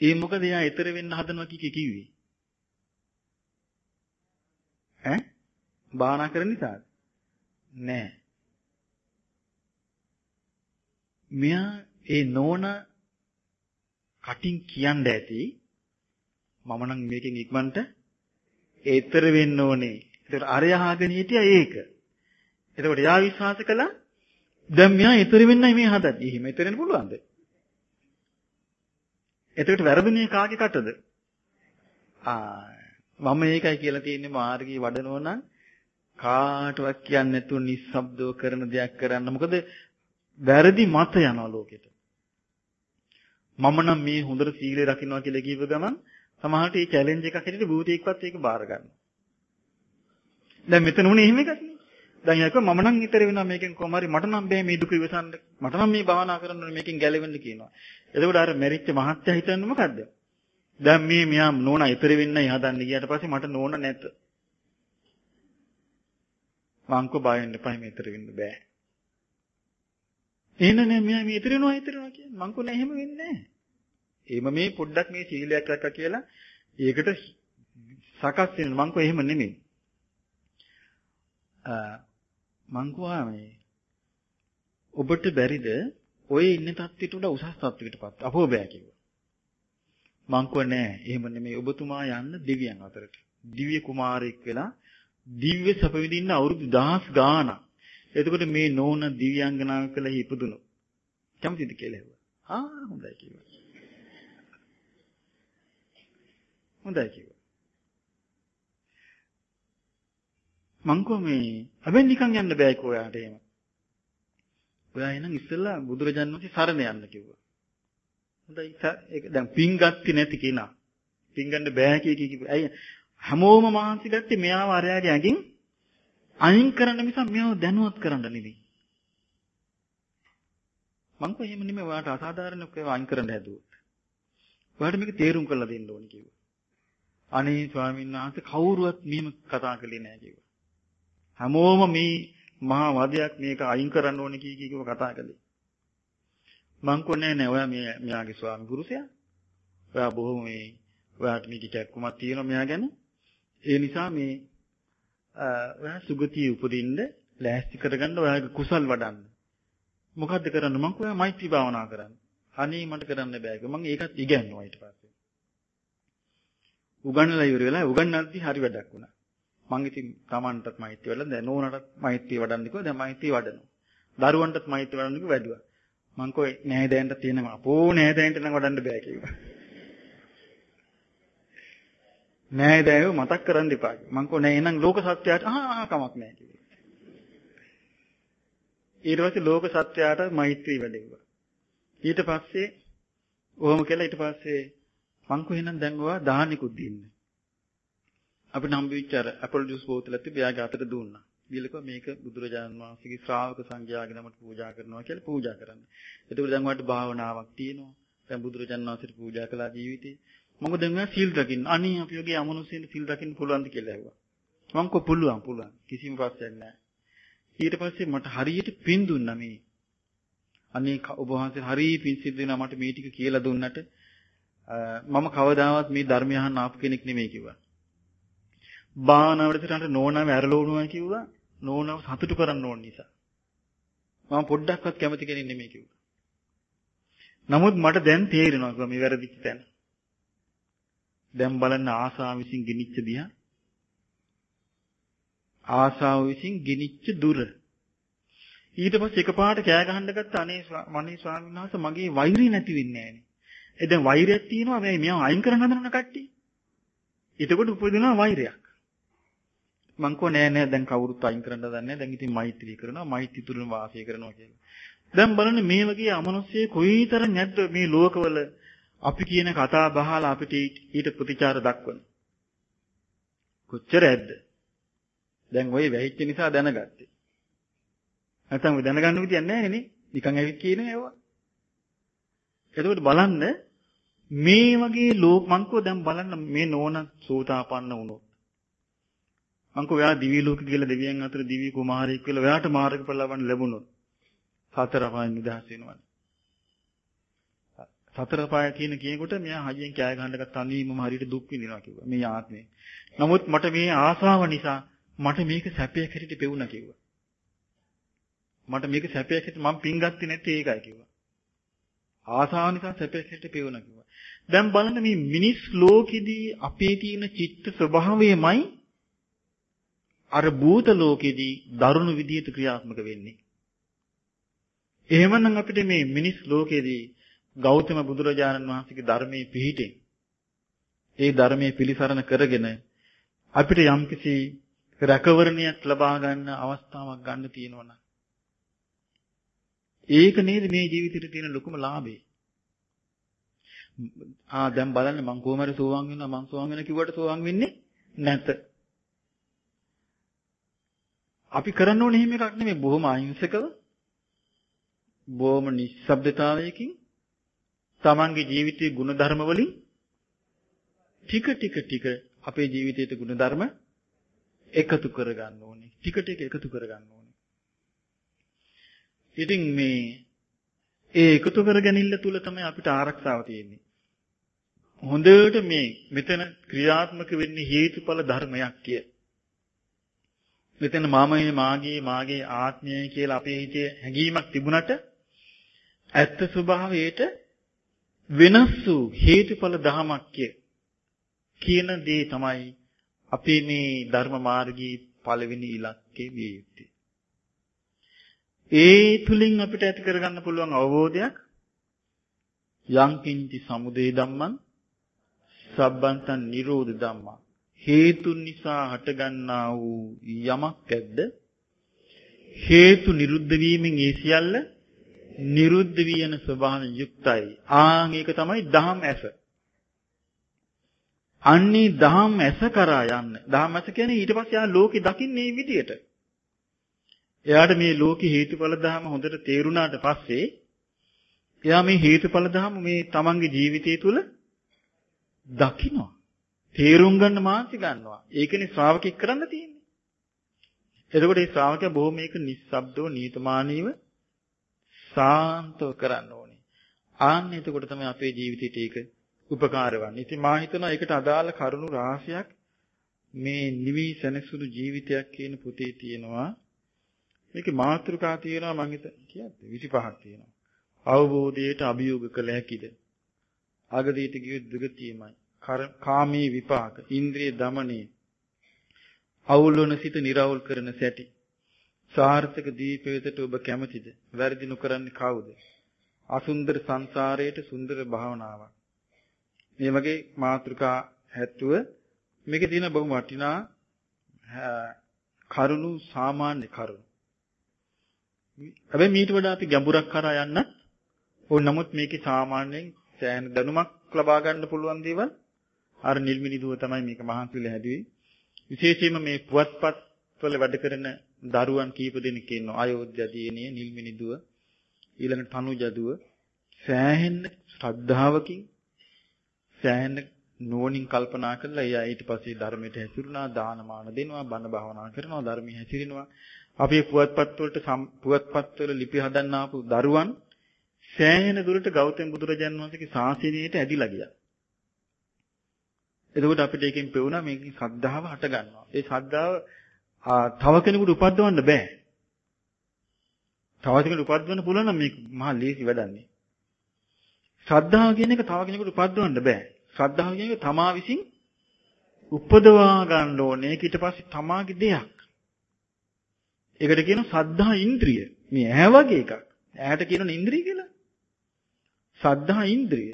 ඒ මොකද එයා ඊතර වෙන්න හදනවා කිකේ කිව්වේ? ඈ? භාවනා කරන නිසාද? නෑ. මෙයා ඒ නෝන කටින් කියන්න ඇති මම නම් මේකෙන් ඉක්මනට ඒතර වෙන්න ඕනේ. ඒතර අරය අහගෙන හිටියා ඒක. එතකොට එයා විශ්වාස කළා දැන් මෙයා ඊතර වෙන්නයි මේ හදන්නේ. එහෙම ඊතර වෙන්න පුළුවන්ද? එතකොට වැරදුනේ කාගේ කටද? ආ මම මේකයි කියලා තියෙන්නේ මාර්ගී වඩනෝ නම් කාටවත් කියන්නේ නැතුව නිස්සබ්දව කරන දෙයක් කරන්න. මොකද වැරදි මත යනවා ලෝකෙට. මම නම් මේ හොඳට සීලය රකින්නවා කියලා කියව ගමන් සමහරට මේ චැලෙන්ජ් එකක් හැටියට භූතයෙක්වත් ඒක බාර ගන්නවා. දැන් මෙතන උනේ එහෙම එකක් නේ. දැන් ඒක මම නම් ඊතර වෙනවා මේකෙන් කොහොම හරි මට නම් බෑ මේ දුක ඉවසන්න. මට නම් මේ භාවනා කරන්න ඕනේ මේකෙන් ගැලවෙන්න කියනවා. එතකොට අර මෙරිච්ච මහත්ය හිතන්නේ මොකද්ද? දැන් මේ මෙයා නෝනා ඊතර වෙන්නයි හදන්නේ ගියාට පස්සේ මට නෝන නැත. මංකෝ බය වෙන්න එපා මේ ඊතර වෙන්න බෑ. එහෙනම් නෑ මෙයා මේ ඉතිරෙනවා ඉතිරෙනවා කියන්නේ මං කොහොනේ එහෙම වෙන්නේ නෑ. එහෙම මේ පොඩ්ඩක් මේ සීලයක් රැක්කා කියලා ඒකට සකස් වෙන මං කො එහෙම නෙමෙයි. ආ මං කොහා මේ ඔබට බැරිද ඔය ඉන්න තත්ත්වයට වඩා උසස් තත්ත්වයකටපත් අපෝ බෑ කිව්වා. මං කිව්වා නෑ එහෙම නෙමෙයි ඔබතුමා යන්න දෙවියන් අතරට. දිව්‍ය කුමාරයෙක් වෙලා දිව්‍ය සැප විඳින්න අවුරුදු දහස් ගාණක්. එතකොට මේ නෝන දිව්‍යාංගනාවක් කියලා ඉපදුණු. කැමතිද කියලා ඇහුවා. ආ හොඳයි කිව්වා. හොඳයි කිව්වා. මං මේ හැබැයි නිකන් යන්න බෑ කෝ ඔයාට එහෙම. ඔයා එනං ඉස්සෙල්ලා බුදුරජාණන් වහන්සේ සරණ යන්න කිව්වා. හොඳයි ඒක දැන් පින් ගත්තේ නැති කෙනා. පින් ගන්න බෑ කිය කි ඇයි හැමෝම මහන්සි ගත්තේ මෙයාව අරයාගේ ඇඟින් අයින් කරන්න මිස මෙයාව දැනුවත් කරන්න නෙවෙයි. මං කොහේ එහෙම නෙමෙයි ඔයාට අසාධාරණ කේව අයින් කරන්න හැදුවා. ඔයාට මේක තේරුම් කරලා දෙන්න ඕනේ කිව්වා. අනේ ස්වාමීන් වහන්සේ කවුරුවත් මෙහෙම කතා කළේ නෑ කිව්වා. හැමෝම මේ මහා වදයක් මේක අයින් කරන්න ඕනේ කී කී කතා කළේ. මං කොන්නේ නෑ ඔයා මේ මෙයාගේ ස්වාමි පුරුෂයා. ඔයා බොහොම මේ ඔයාට මේක කැක්කුමක් තියෙනවා මෙයා ගැන. ඒ නිසා මේ ඔයා සුගතිය උපදින්න ලෑස්ති කරගන්න ඔයාගේ කුසල් වඩන්න. මොකද්ද කරන්න මං කොහේ මෛත්‍රී භාවනා කරන්න. අනේ මට කරන්න බෑ කිව්වා. මං ඒකත් ඉගෙනුවා ඊට පස්සේ. උගන්වලා ඉවර වෙලා උගන්වද්දි හරි වැඩක් වුණා. මං ඉතින් Tamanටත් මෛත්‍රී වඩලා දැන් නෝනටත් මෛත්‍රී වඩන්න කිව්වා. දැන් මෛත්‍රී වඩනවා. දරුවන්ටත් මෛත්‍රී වඩන්න කිව්වා වැඩුවා. මං කොයි නෑදෑයන්ට තියෙනවා. අපෝ නෑදෑයන්ට නම් වඩන්න බෑ කිව්වා. නෑදෑයෝ මතක් කරන් දෙපා. මං කෝ නෑ එහෙනම් ලෝක සත්‍යයට ආ කමක් නෑ කිව්වා. ඊට පස්සේ ලෝක සත්‍යයට මෛත්‍රී වැඩෙව්වා. ඊට පස්සේ ඔහොම කළා ඊට පස්සේ මං කෝ එහෙනම් දැන් ඔයා දාහනිකුත් දෙන්න. අපිට හම්බෙච්ච අර ඇපල් ජූස් බෝතලත් තිබ්බ අතට දුන්නා. දීලක මේක බුදුරජාණන් වහන්සේගේ ශ්‍රාවක සංඝයාගේ නමට පූජා කරනවා කියලා පූජා කරන්න. එතකොට දැන් වට භාවනාවක් තියෙනවා. දැන් බුදුරජාණන් වහන්සේට පූජා කළා ජීවිතේ. මොකද දැන් ඔයා සීල් රකින්න. අනේ අපි වගේ අමනුෂ්‍යයන් සීල් රකින්න පුළුවන්ද කියලා ඇහුවා. මං කෝ පුළුවන් පුළුවන්. කිසිම ප්‍රශ්නයක් නැහැ. ඊට පස්සේ මට හරියට පින් දුන්නා මේ. අනේ ඔබ වහන්සේ හරිය පින් සිද්ධ වෙනවා මට මේ ටික කියලා දුන්නට මම කවදාවත් මේ ධර්මය අහන්න ආපු කෙනෙක් නෙමෙයි කිව්වා. භාවනාවට සිතන්ට නෝනාව ඇරලෝනවා කිව්වා. නෝනාව සතුටු කරන්න ඕන නිසා. මම පොඩ්ඩක්වත් කැමති කෙනෙක් නෙමෙයි කිව්වා. නමුත් මට දැන් තේරෙනවා මේ වැරදිච්ච තැන. දැන් බලන්න ආසාව විසින් ගිනිච්ච දිහා. ආසාව විසින් ගිනිච්ච දුර. ඊට පස්සේ එකපාරට කෑ ගහන්න ගත්ත අනේ මනේ ස්වාමීන් වහන්සේ මගේ වෛරය නැති වෙන්නේ නැහනේ. ඒ දැන් වෛරයක් තියෙනවා මේ මෙයා අයින් කරන්න හදන කට්ටිය. එතකොට උපදිනවා වෛරයක්. මං කෝ නෑ නෑ දැන් කවුරුත් අයින් කරන්න දන්නේ දැන් ඉතින් මෛත්‍රී කරනවා මෛත්‍රී තුලින් වාසය කරනවා කියලා. දැන් බලන්න මේ වගේ අමනුෂ්‍ය කොයිතරම් නැද්ද මේ ලෝකවල අපි කියන කතා බහලා අපිට ඊට ප්‍රතිචාර දක්වන. කොච්චර ඇද්ද? දැන් ওই වැහිච්ච නිසා දැනගත්තේ. නැත්නම් ඔය දැනගන්න විදියක් නැහැ නේ. නිකන් ඇවිත් කියන ඒවා. එතකොට බලන්න මේ වගේ ලෝක මංකෝ දැන් බලන්න මේ නෝන සෝතාපන්න වුණොත් මංකෝ ඔයා දිවි ලෝක කියලා දෙවියන් අතර දිවි කුමාරයෙක් කියලා ඔයාට මාර්ගඵල ලබන්න ලැබුණොත් සතර පාය නිදහස් වෙනවා. සතර පාය කියන කියනකොට මෙයා හයියෙන් කෑ ගහන්න ගත්ත අනීමම හරියට දුක් විඳිනවා කිව්වා මේ ආත්මේ. නමුත් මට මේ ආසාව නිසා මට මේක සැපයක් හැටියට පෙවුණා කිව්වා. මට මේක සැපයක් හැටියට මම පින් ගත්තේ නැත්තේ ඒකයි කිව්වා. ආසාව නිසා සැපයක් හැටියට පෙවුණා කිව්වා. දැන් බලන්න මේ මිනිස් ලෝකෙදී අපේ තියෙන චිත්ත ස්වභාවයමයි අර භූත ලෝකෙදී දරුණු විදියට ක්‍රියාත්මක වෙන්නේ. එහෙමනම් අපිට මේ මිනිස් ලෝකෙදී ගෞතම බුදුරජාණන් වහන්සේගේ ධර්මයේ පිහිටෙන් ඒ ධර්මයේ පිළිසරණ කරගෙන අපිට යම්කිසි රැකවරණයක් ලබා ගන්න අවස්ථාවක් ගන්න තියෙනවා ඒක නේද මේ ජීවිතේට තියෙන ලොකුම ලාභේ. ආ දැන් බලන්න මං කොහොම හරි සෝවාන් වෙනවා මං සෝවාන් වෙන කිව්වට සෝවාන් වෙන්නේ නැත. අපි කරන්න ඕනේ එහෙම එකක් නෙමෙයි බොහොම අහිංසකව බොහොම නිස්සබ්දතාවයකින් තමන්ගේ ජීවිතයේ ಗುಣධර්ම වලින් ටික ටික ටික අපේ ජීවිතයට ಗುಣධර්ම එකතු කරගන්න ඕනේ. ටික ටික එකතු කරගන්න ඕනේ. ඉතින් මේ ඒ එකතු කරගැනීම තුල තමයි අපිට ආරක්ෂාව තියෙන්නේ. හොඳට මේ මෙතන ක්‍රියාත්මක වෙන්නේ හේතුඵල ධර්මයක් කිය. මෙතන මාමයේ මාගේ මාගේ ආත්මය කියලා අපේ හිතේ හැඟීමක් තිබුණට ඇත්ත ස්වභාවයේට වෙනස් වූ හේතුඵල ධමයක් කියන දේ තමයි අපේ මේ ධර්ම මාර්ගයේ පළවෙනි ඉලක්කය විය යුත්තේ. ඒ තුලින් අපිට ඇති කරගන්න පුළුවන් අවබෝධයක් යං කිංචි සමුදය ධම්මං සබ්බන්තං නිරෝධ ධම්මා හේතුන් නිසා හටගන්නා වූ යමක් ඇද්ද හේතු නිරුද්ධ වීමෙන් ඒ සියල්ල නිරුද්ධ වියන ස්වභාවයෙන් යුක්තයි ආන් ඒක තමයි දහම් ඇස අන්නේ දහම් ඇස කරා යන්න දහම් ඇස කියන්නේ ඊට පස්සේ ආ ලෝකෙ දකින්නේ මේ විදියට එයාට මේ ලෝකේ හේතුඵල ධර්ම හොඳට තේරුණාට පස්සේ එයා මේ හේතුඵල ධර්ම මේ තමන්ගේ ජීවිතය තුළ දකිනවා. තේරුම් ගන්න මානසි ගන්නවා. ඒකනේ ශ්‍රාවකෙක් කරන්න තියෙන්නේ. එතකොට මේ ශ්‍රාවකයා බොහොම මේක නිස්සබ්දව නීතමානීව සාන්තව කරන්න ඕනේ. ආන්න එතකොට තමයි අපේ ජීවිතේට ඒක උපකාර වන්නේ. ඉතින් මා හිතනවා ඒකට අදාළ කරුණු රාශියක් මේ නිවි සැනසුණු ජීවිතයක් කියන පොතේ තියෙනවා. මේකේ මාතෘකා තියෙනවා මම හිත කියද්ද 25ක් තියෙනවා. අවබෝධයට අභියෝග කළ හැකිද? අගදීට ගියොත් දුගතියමයි. කාමී විපාක, ඉන්ද්‍රිය দমনයේ අවුල් වන සිත निराවුල් කරන සැටි සාර්ථක දීපේතට ඔබ කැමතිද? වැරදි නොකරන්නේ කවුද? අසුන්දර සංසාරයට සුන්දර භාවනාවක්. මේ වගේ මාතෘකා හැටුව මේකේ තියෙන බොහොම වටිනා කරුණු සාමාන්‍ය කරුණු. හැබැයි මීට වඩා අපි ගැඹුරක් කරා යන්නත් ඕන නමුත් මේකේ සාමාන්‍යයෙන් සෑහෙන දැනුමක් ලබා ගන්න පුළුවන් දේවල් අර නිල්මිනි දුව තමයි මේක මහන්සිලා හැදුවේ. විශේෂයෙන්ම මේ පුවත්පත් වල වැඩ කරන දරුවන් කීප දෙනෙක් ඉන්නවා. අයෝධ්‍යා දිනේ නිල්මිනි දුව ඊළඟට තනුජ දුව සෑහෙන ශ්‍රද්ධාවකින් සෑහෙන නුවණින් කල්පනා කරලා එයා ඊට පස්සේ ධර්මයට හැසිරුණා දානමාන දෙනවා බණ භාවනා කරනවා ධර්මයේ හැසිරෙනවා අපේ පුවත්පත් වලට පුවත්පත් වල ලිපි හදන්න ආපු දරුවන් සෑහෙන දුරට ගෞතම බුදුරජාණන් වහන්සේගේ ශාසනයට ඇදිලා ගියා. එතකොට අපිට එකෙන් පෙවුණා මේකේ ශ්‍රද්ධාව හට ගන්නවා. ඒ ශ්‍රද්ධාව තව කෙනෙකුට උපද්දවන්න බෑ. තව කෙනෙකුට උපද්දවන්න පුළුවන් නම් මේක මහා ලේසි වැඩන්නේ. ශ්‍රද්ධාව කියන එක තව කෙනෙකුට උපද්දවන්න බෑ. ශ්‍රද්ධාව කියන එක තමා විසින් උපදවා ගන්න ඕනේ. ඒක ඊට පස්සේ තමාගේ දෙයක්. ඒකට කියනවා සද්ධා ඉන්ද්‍රිය. මේ ඇහැ වගේ එකක්. ඇහැට කියනවා ඉන්ද්‍රිය කියලා. සද්ධා ඉන්ද්‍රිය.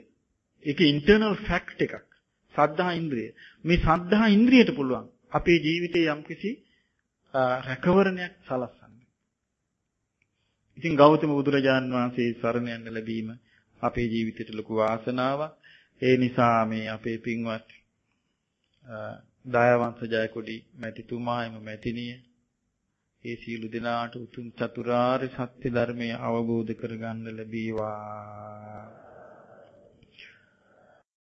ඒකේ ඉන්ටර්නල් ෆැක්ට් එකක්. සද්ධා ඉන්ද්‍රිය. මේ සද්ධා ඉන්ද්‍රියට පුළුවන් අපේ ජීවිතේ යම්කිසි රැකවරණයක් සලස්සන්න. ඉතින් ගෞතම බුදුරජාන් වහන්සේ සරණ යන්න ලැබීම අපේ ජීවිතයට ලොකු වාසනාවක්. ඒ නිසා මේ අපේ පින්වත් දයාවංශ ජයකොඩි මැතිතුමා එම මැතිණිය ඒ සියලු දෙනාට උතුම් චතුරාර්ය සත්‍ය ධර්මය අවබෝධ කරගන්න ලැබීවා